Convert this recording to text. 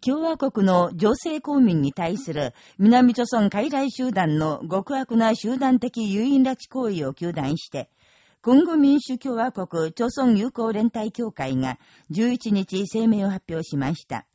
共和国の女性公民に対する南朝村傀儡集団の極悪な集団的誘引拉致行為を求断して、今後民主共和国朝村友好連帯協会が11日声明を発表しました。